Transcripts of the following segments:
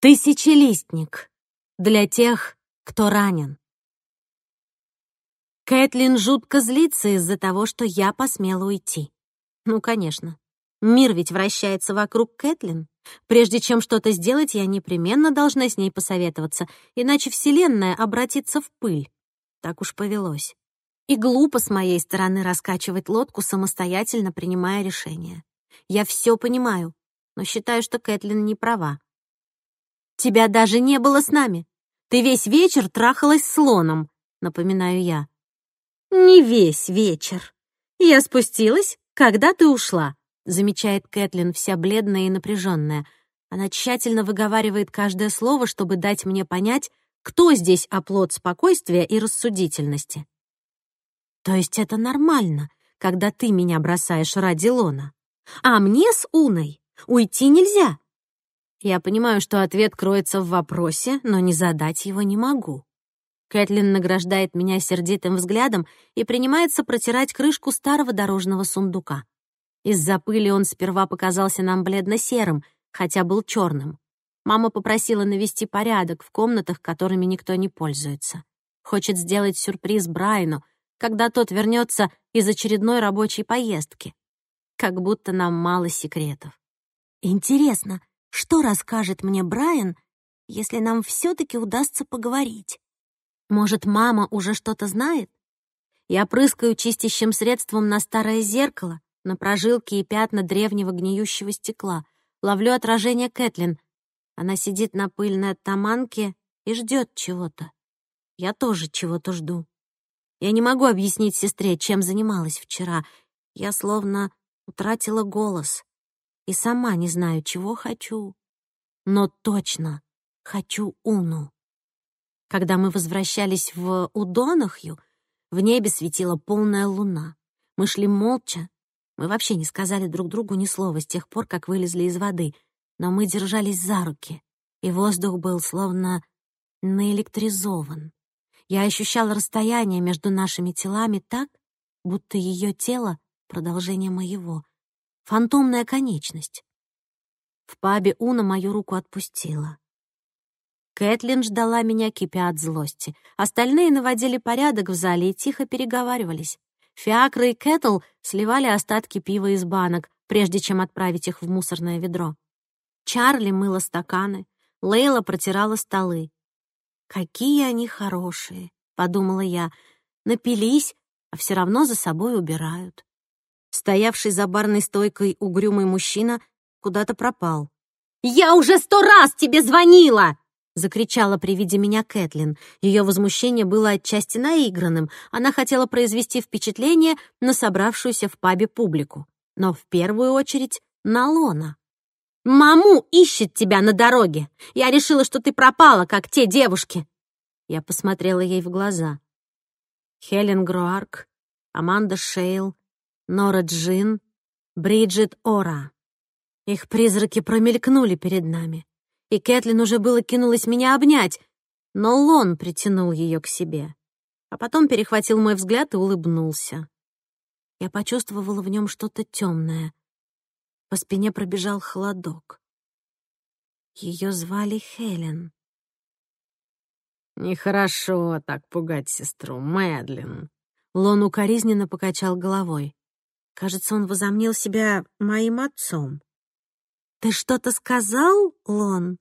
Тысячелистник. Для тех, кто ранен. Кэтлин жутко злится из-за того, что я посмела уйти. Ну, конечно. Мир ведь вращается вокруг Кэтлин. Прежде чем что-то сделать, я непременно должна с ней посоветоваться, иначе Вселенная обратится в пыль. Так уж повелось. И глупо с моей стороны раскачивать лодку, самостоятельно принимая решение. Я все понимаю, но считаю, что Кэтлин не права. Тебя даже не было с нами. Ты весь вечер трахалась с слоном, напоминаю я. Не весь вечер. Я спустилась, когда ты ушла, замечает Кэтлин, вся бледная и напряженная. Она тщательно выговаривает каждое слово, чтобы дать мне понять, кто здесь оплот спокойствия и рассудительности. То есть это нормально, когда ты меня бросаешь ради Лона. А мне с Уной уйти нельзя. Я понимаю, что ответ кроется в вопросе, но не задать его не могу. Кэтлин награждает меня сердитым взглядом и принимается протирать крышку старого дорожного сундука. Из-за пыли он сперва показался нам бледно-серым, хотя был черным. Мама попросила навести порядок в комнатах, которыми никто не пользуется. Хочет сделать сюрприз Брайну, когда тот вернется из очередной рабочей поездки. Как будто нам мало секретов. Интересно, что расскажет мне Брайан, если нам все-таки удастся поговорить? Может, мама уже что-то знает? Я прыскаю чистящим средством на старое зеркало, на прожилки и пятна древнего гниющего стекла. Ловлю отражение Кэтлин. Она сидит на пыльной таманке и ждет чего-то. Я тоже чего-то жду. Я не могу объяснить сестре, чем занималась вчера. Я словно утратила голос и сама не знаю, чего хочу. Но точно хочу Уну. Когда мы возвращались в Удонахью, в небе светила полная луна. Мы шли молча. Мы вообще не сказали друг другу ни слова с тех пор, как вылезли из воды, но мы держались за руки, и воздух был словно наэлектризован. Я ощущала расстояние между нашими телами так, будто ее тело — продолжение моего, фантомная конечность. В пабе Уна мою руку отпустила. Кэтлин ждала меня, кипя от злости. Остальные наводили порядок в зале и тихо переговаривались. Фиакры и Кэтл сливали остатки пива из банок, прежде чем отправить их в мусорное ведро. Чарли мыла стаканы, Лейла протирала столы. «Какие они хорошие!» — подумала я. «Напились, а все равно за собой убирают». Стоявший за барной стойкой угрюмый мужчина куда-то пропал. «Я уже сто раз тебе звонила!» Закричала при виде меня Кэтлин. Ее возмущение было отчасти наигранным. Она хотела произвести впечатление на собравшуюся в пабе публику. Но в первую очередь на Лона. «Маму ищет тебя на дороге! Я решила, что ты пропала, как те девушки!» Я посмотрела ей в глаза. Хелен Груарк, Аманда Шейл, Нора-Джин, Бриджит Ора. Их призраки промелькнули перед нами, и Кэтлин уже было кинулась меня обнять, но Лон притянул ее к себе, а потом перехватил мой взгляд и улыбнулся. Я почувствовала в нем что-то темное. По спине пробежал холодок. Ее звали Хелен. «Нехорошо так пугать сестру, Мэдлин», Лон укоризненно покачал головой. Кажется, он возомнил себя моим отцом. «Ты что-то сказал, Лон?»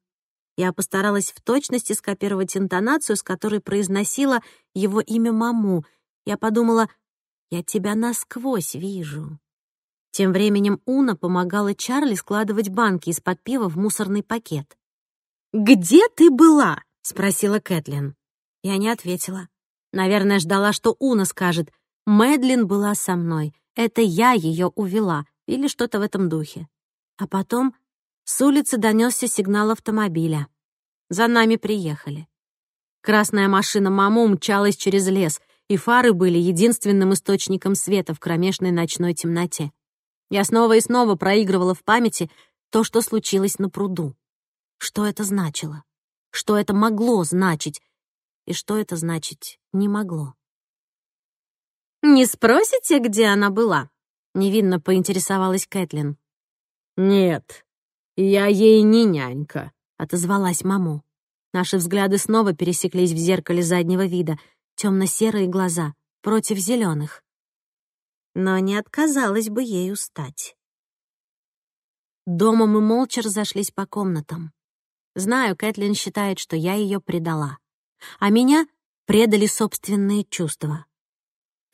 Я постаралась в точности скопировать интонацию, с которой произносила его имя маму. Я подумала, «Я тебя насквозь вижу». Тем временем Уна помогала Чарли складывать банки из-под пива в мусорный пакет. «Где ты была?» — спросила Кэтлин. Я не ответила. Наверное, ждала, что Уна скажет. Мэдлин была со мной. Это я ее увела, или что-то в этом духе. А потом с улицы донесся сигнал автомобиля. За нами приехали. Красная машина маму умчалась через лес, и фары были единственным источником света в кромешной ночной темноте. Я снова и снова проигрывала в памяти то, что случилось на пруду. Что это значило? Что это могло значить? И что это значить не могло? «Не спросите, где она была?» — невинно поинтересовалась Кэтлин. «Нет, я ей не нянька», — отозвалась маму. Наши взгляды снова пересеклись в зеркале заднего вида, темно-серые глаза против зеленых. Но не отказалась бы ею стать. Дома мы молча разошлись по комнатам. Знаю, Кэтлин считает, что я ее предала. А меня предали собственные чувства.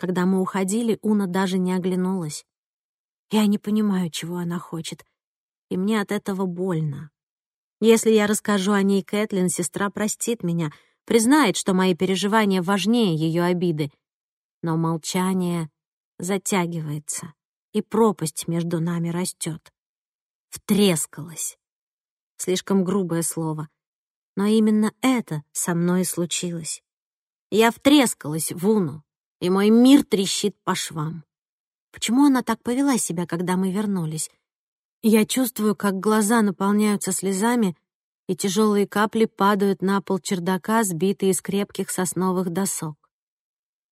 Когда мы уходили, Уна даже не оглянулась. Я не понимаю, чего она хочет, и мне от этого больно. Если я расскажу о ней Кэтлин, сестра простит меня, признает, что мои переживания важнее ее обиды. Но молчание затягивается, и пропасть между нами растет. Втрескалась. Слишком грубое слово. Но именно это со мной случилось. Я втрескалась в Уну и мой мир трещит по швам. Почему она так повела себя, когда мы вернулись? Я чувствую, как глаза наполняются слезами, и тяжелые капли падают на пол чердака, сбитые из крепких сосновых досок.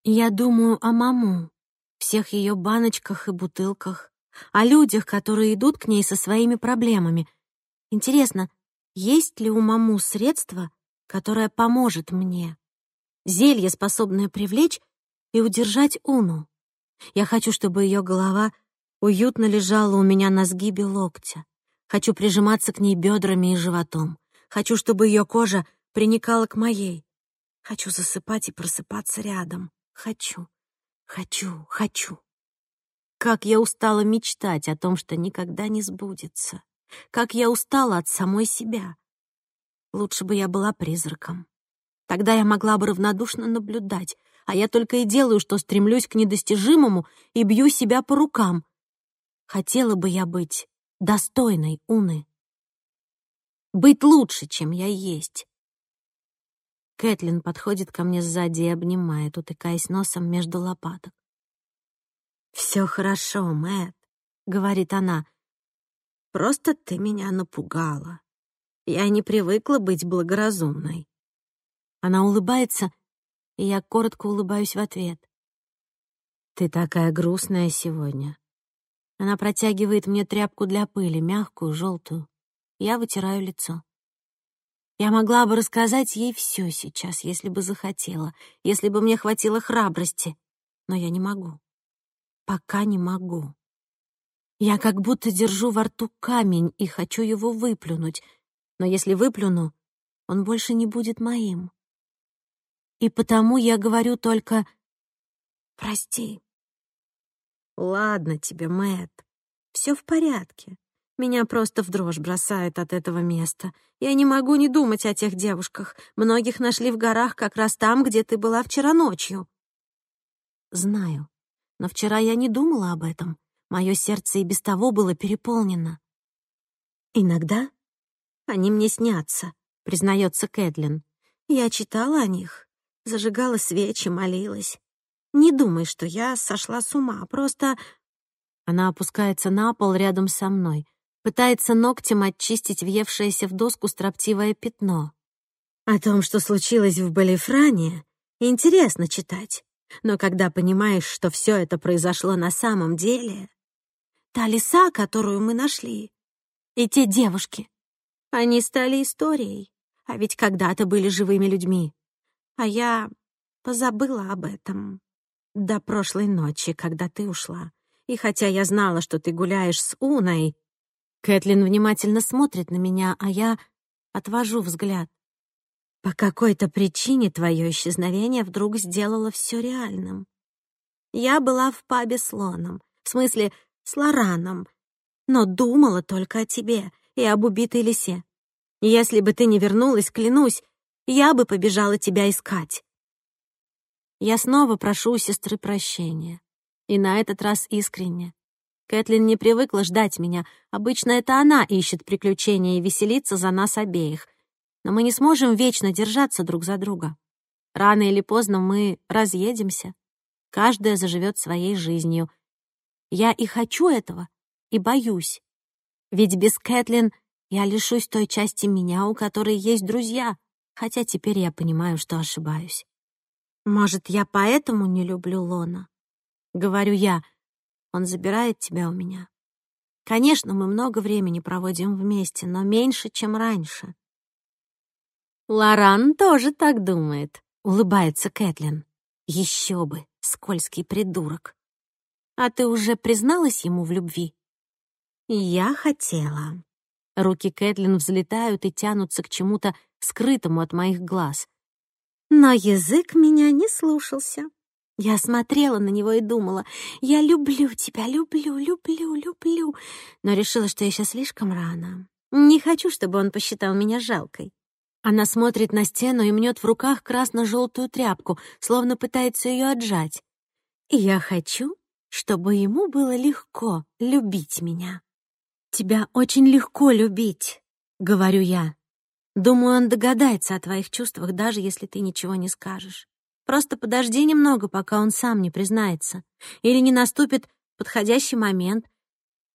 Я думаю о маму, всех ее баночках и бутылках, о людях, которые идут к ней со своими проблемами. Интересно, есть ли у маму средство, которое поможет мне? Зелье, способное привлечь и удержать Уну. Я хочу, чтобы ее голова уютно лежала у меня на сгибе локтя. Хочу прижиматься к ней бедрами и животом. Хочу, чтобы ее кожа приникала к моей. Хочу засыпать и просыпаться рядом. Хочу, хочу, хочу. Как я устала мечтать о том, что никогда не сбудется. Как я устала от самой себя. Лучше бы я была призраком. Тогда я могла бы равнодушно наблюдать, а я только и делаю, что стремлюсь к недостижимому и бью себя по рукам. Хотела бы я быть достойной Уны. Быть лучше, чем я есть. Кэтлин подходит ко мне сзади и обнимает, утыкаясь носом между лопаток. «Все хорошо, Мэтт», — говорит она. «Просто ты меня напугала. Я не привыкла быть благоразумной». Она улыбается, и я коротко улыбаюсь в ответ. «Ты такая грустная сегодня». Она протягивает мне тряпку для пыли, мягкую, желтую. Я вытираю лицо. Я могла бы рассказать ей все сейчас, если бы захотела, если бы мне хватило храбрости. Но я не могу. Пока не могу. Я как будто держу во рту камень и хочу его выплюнуть. Но если выплюну, он больше не будет моим и потому я говорю только «Прости». «Ладно тебе, Мэтт, все в порядке. Меня просто в дрожь бросает от этого места. Я не могу не думать о тех девушках. Многих нашли в горах как раз там, где ты была вчера ночью». «Знаю, но вчера я не думала об этом. Мое сердце и без того было переполнено». «Иногда они мне снятся», — признается Кэтлин. «Я читала о них зажигала свечи, молилась. Не думай, что я сошла с ума, просто...» Она опускается на пол рядом со мной, пытается ногтем очистить въевшееся в доску строптивое пятно. «О том, что случилось в Балифране, интересно читать, но когда понимаешь, что все это произошло на самом деле...» Та лиса, которую мы нашли, и те девушки, они стали историей, а ведь когда-то были живыми людьми. А я позабыла об этом до прошлой ночи, когда ты ушла. И хотя я знала, что ты гуляешь с Уной, Кэтлин внимательно смотрит на меня, а я отвожу взгляд. По какой-то причине твое исчезновение вдруг сделало все реальным. Я была в пабе с Лоном, в смысле, с Лораном, но думала только о тебе и об убитой лисе. Если бы ты не вернулась, клянусь, я бы побежала тебя искать. Я снова прошу у сестры прощения. И на этот раз искренне. Кэтлин не привыкла ждать меня. Обычно это она ищет приключения и веселится за нас обеих. Но мы не сможем вечно держаться друг за друга. Рано или поздно мы разъедемся. Каждая заживет своей жизнью. Я и хочу этого, и боюсь. Ведь без Кэтлин я лишусь той части меня, у которой есть друзья, хотя теперь я понимаю, что ошибаюсь. «Может, я поэтому не люблю Лона?» Говорю я. Он забирает тебя у меня. Конечно, мы много времени проводим вместе, но меньше, чем раньше. Лоран тоже так думает, улыбается Кэтлин. Еще бы, скользкий придурок. А ты уже призналась ему в любви? Я хотела. Руки Кэтлин взлетают и тянутся к чему-то скрытому от моих глаз. Но язык меня не слушался. Я смотрела на него и думала, я люблю тебя, люблю, люблю, люблю, но решила, что еще слишком рано. Не хочу, чтобы он посчитал меня жалкой. Она смотрит на стену и мнет в руках красно-желтую тряпку, словно пытается ее отжать. И я хочу, чтобы ему было легко любить меня. «Тебя очень легко любить», — говорю я. Думаю, он догадается о твоих чувствах, даже если ты ничего не скажешь. Просто подожди немного, пока он сам не признается. Или не наступит подходящий момент.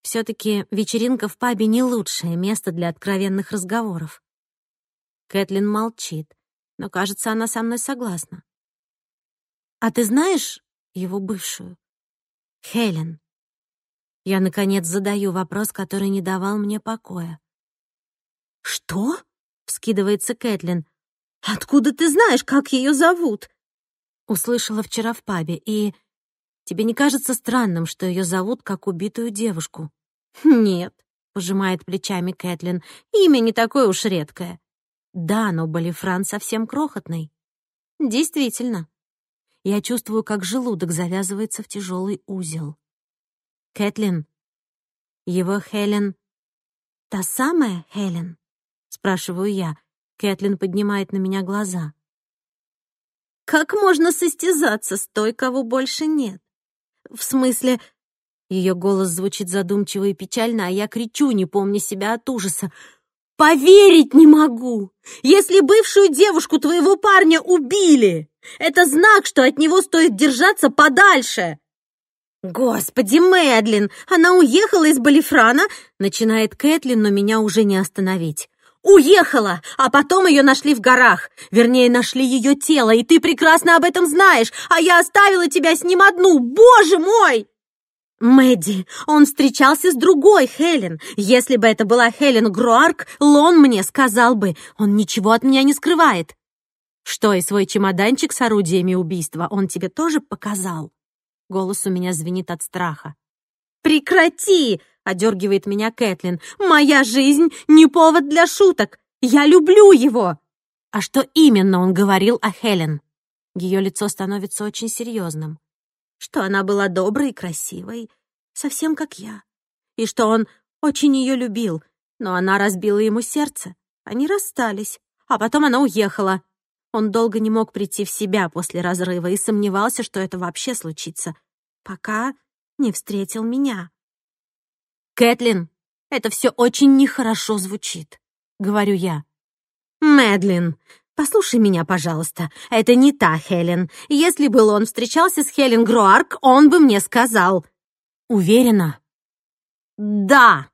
все таки вечеринка в пабе — не лучшее место для откровенных разговоров. Кэтлин молчит, но, кажется, она со мной согласна. «А ты знаешь его бывшую?» «Хелен», я, наконец, задаю вопрос, который не давал мне покоя. «Что?» — вскидывается Кэтлин. «Откуда ты знаешь, как ее зовут?» Услышала вчера в пабе, и... «Тебе не кажется странным, что ее зовут как убитую девушку?» «Нет», — пожимает плечами Кэтлин, — «имя не такое уж редкое». «Да, но Балифран совсем крохотный». «Действительно». Я чувствую, как желудок завязывается в тяжелый узел. Кэтлин. Его Хелен... Та самая Хелен? Спрашиваю я. Кэтлин поднимает на меня глаза. Как можно состязаться с той, кого больше нет? В смысле... Ее голос звучит задумчиво и печально, а я кричу, не помня себя от ужаса. «Поверить не могу! Если бывшую девушку твоего парня убили, это знак, что от него стоит держаться подальше!» «Господи, Мэдлин, она уехала из Балифрана!» Начинает Кэтлин, но меня уже не остановить. «Уехала! А потом ее нашли в горах! Вернее, нашли ее тело, и ты прекрасно об этом знаешь! А я оставила тебя с ним одну! Боже мой!» «Мэдди, он встречался с другой Хелен. Если бы это была Хелен Груарк, Лон мне сказал бы. Он ничего от меня не скрывает». «Что, и свой чемоданчик с орудиями убийства он тебе тоже показал?» Голос у меня звенит от страха. «Прекрати!» — одергивает меня Кэтлин. «Моя жизнь не повод для шуток! Я люблю его!» «А что именно он говорил о Хелен?» Ее лицо становится очень серьезным. «Что она была доброй и красивой, совсем как я, и что он очень ее любил, но она разбила ему сердце. Они расстались, а потом она уехала, он долго не мог прийти в себя после разрыва и сомневался, что это вообще случится, пока не встретил меня. «Кэтлин, это все очень нехорошо звучит», — говорю я. «Мэдлин, послушай меня, пожалуйста. Это не та Хелен. Если бы он встречался с Хелен Груарк, он бы мне сказал». «Уверена?» «Да,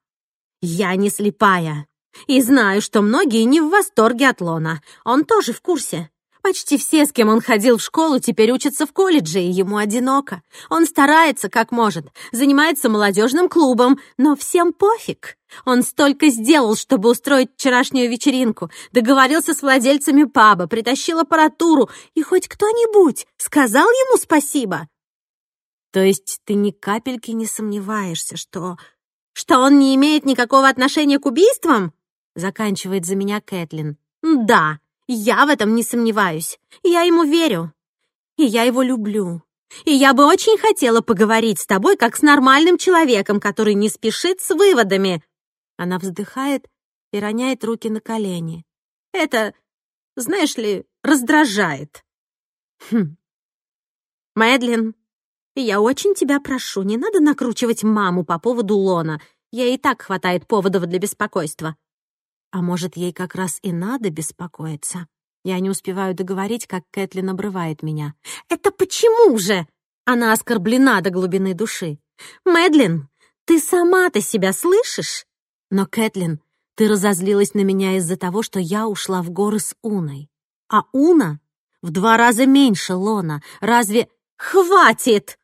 я не слепая. И знаю, что многие не в восторге от Лона. Он тоже в курсе. Почти все, с кем он ходил в школу, теперь учатся в колледже, и ему одиноко. Он старается, как может, занимается молодежным клубом, но всем пофиг. Он столько сделал, чтобы устроить вчерашнюю вечеринку, договорился с владельцами паба, притащил аппаратуру, и хоть кто-нибудь сказал ему спасибо. То есть ты ни капельки не сомневаешься, что... что он не имеет никакого отношения к убийствам? Заканчивает за меня Кэтлин. «Да, я в этом не сомневаюсь. Я ему верю. И я его люблю. И я бы очень хотела поговорить с тобой, как с нормальным человеком, который не спешит с выводами». Она вздыхает и роняет руки на колени. «Это, знаешь ли, раздражает». «Хм. Мэдлин, я очень тебя прошу, не надо накручивать маму по поводу Лона. Ей и так хватает поводов для беспокойства. А может, ей как раз и надо беспокоиться. Я не успеваю договорить, как Кэтлин обрывает меня. «Это почему же?» Она оскорблена до глубины души. «Мэдлин, ты сама-то себя слышишь?» «Но, Кэтлин, ты разозлилась на меня из-за того, что я ушла в горы с Уной. А Уна в два раза меньше Лона. Разве...» «Хватит!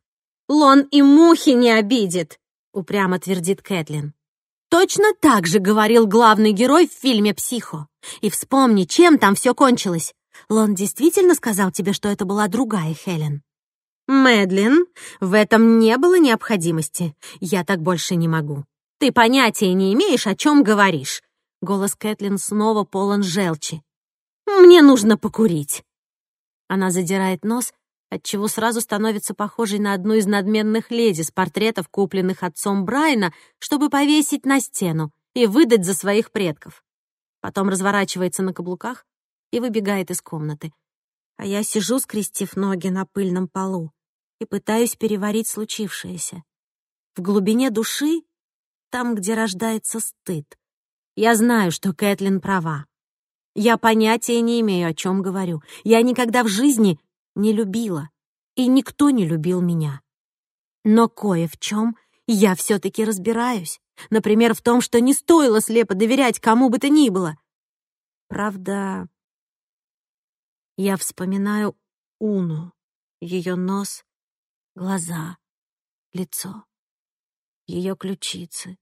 Лон и мухи не обидит!» — упрямо твердит Кэтлин. Точно так же говорил главный герой в фильме «Психо». И вспомни, чем там все кончилось. Лон действительно сказал тебе, что это была другая Хелен. Мэдлин, в этом не было необходимости. Я так больше не могу. Ты понятия не имеешь, о чем говоришь. Голос Кэтлин снова полон желчи. Мне нужно покурить. Она задирает нос, отчего сразу становится похожей на одну из надменных леди с портретов, купленных отцом Брайна, чтобы повесить на стену и выдать за своих предков. Потом разворачивается на каблуках и выбегает из комнаты. А я сижу, скрестив ноги на пыльном полу, и пытаюсь переварить случившееся. В глубине души, там, где рождается стыд, я знаю, что Кэтлин права. Я понятия не имею, о чем говорю. Я никогда в жизни не любила, и никто не любил меня. Но кое в чем я все-таки разбираюсь. Например, в том, что не стоило слепо доверять кому бы то ни было. Правда, я вспоминаю Уну, ее нос, глаза, лицо, ее ключицы,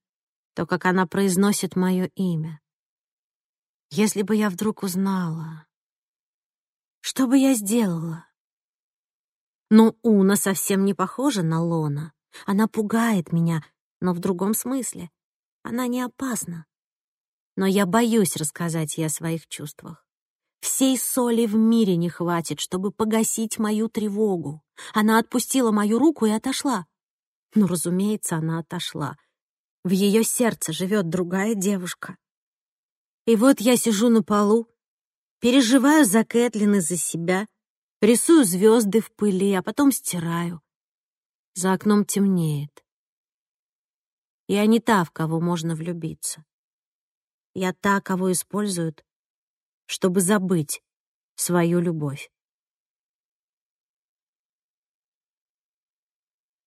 то, как она произносит мое имя. Если бы я вдруг узнала, что бы я сделала? Но Уна совсем не похожа на Лона. Она пугает меня, но в другом смысле. Она не опасна. Но я боюсь рассказать ей о своих чувствах. Всей соли в мире не хватит, чтобы погасить мою тревогу. Она отпустила мою руку и отошла. Ну, разумеется, она отошла. В ее сердце живет другая девушка. И вот я сижу на полу, переживаю за Кэтлин и за себя — Рисую звезды в пыли, а потом стираю. За окном темнеет. Я не та, в кого можно влюбиться. Я та, кого используют, чтобы забыть свою любовь.